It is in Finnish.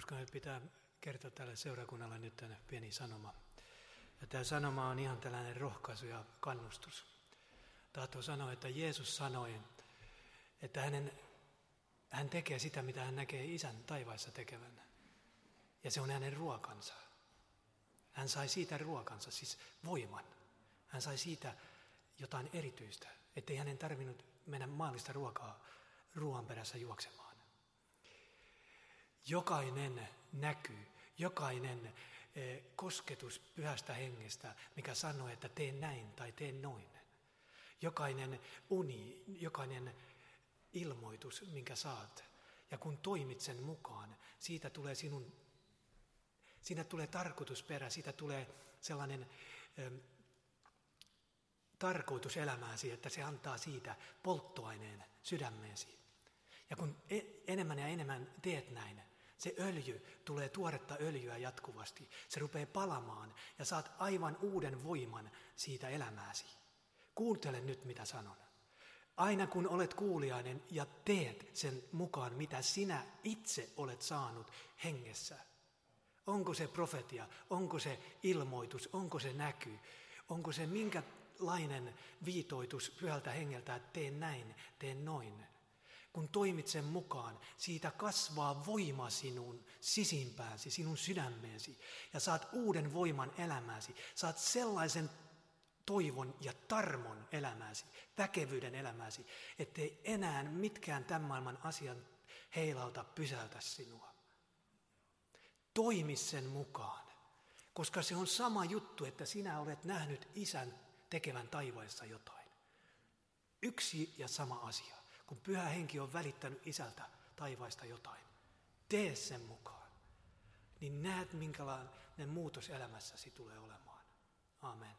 Uskon, että pitää kertoa tälle seurakunnalle nyt tänne pieni sanoma. Ja tämä sanoma on ihan tällainen rohkaisu ja kannustus. Tahto sanoa, että Jeesus sanoi, että hänen, hän tekee sitä, mitä hän näkee isän taivaissa tekevän. Ja se on hänen ruokansa. Hän sai siitä ruokansa, siis voiman. Hän sai siitä jotain erityistä, ettei hänen tarvinnut mennä maallista ruokaa ruoan perässä juoksemaan. Jokainen näkyy, jokainen eh, kosketus pyhästä hengestä, mikä sanoo, että tee näin tai tee noin. Jokainen uni, jokainen ilmoitus, minkä saat. Ja kun toimit sen mukaan, siitä tulee sinun, siinä tulee tarkoitusperä, siitä tulee sellainen ö, tarkoitus elämääsi, että se antaa siitä polttoaineen sydämeesi. Ja kun e- enemmän ja enemmän teet näin, se öljy tulee tuoretta öljyä jatkuvasti. Se rupeaa palamaan ja saat aivan uuden voiman siitä elämääsi. Kuuntele nyt, mitä sanon. Aina kun olet kuulijainen ja teet sen mukaan, mitä sinä itse olet saanut hengessä. Onko se profetia, onko se ilmoitus, onko se näky, onko se minkälainen viitoitus pyhältä hengeltä, että tee näin, tee noin. Kun toimit sen mukaan, siitä kasvaa voima sinun sisimpääsi, sinun sydämeesi ja saat uuden voiman elämääsi. Saat sellaisen toivon ja tarmon elämääsi, väkevyyden elämääsi, ettei enää mitkään tämän maailman asian heilalta pysäytä sinua. Toimi sen mukaan, koska se on sama juttu, että sinä olet nähnyt isän tekevän taivaissa jotain. Yksi ja sama asia, kun pyhä henki on välittänyt isältä taivaista jotain. Tee sen mukaan, niin näet minkälainen muutos elämässäsi tulee olemaan. Amen.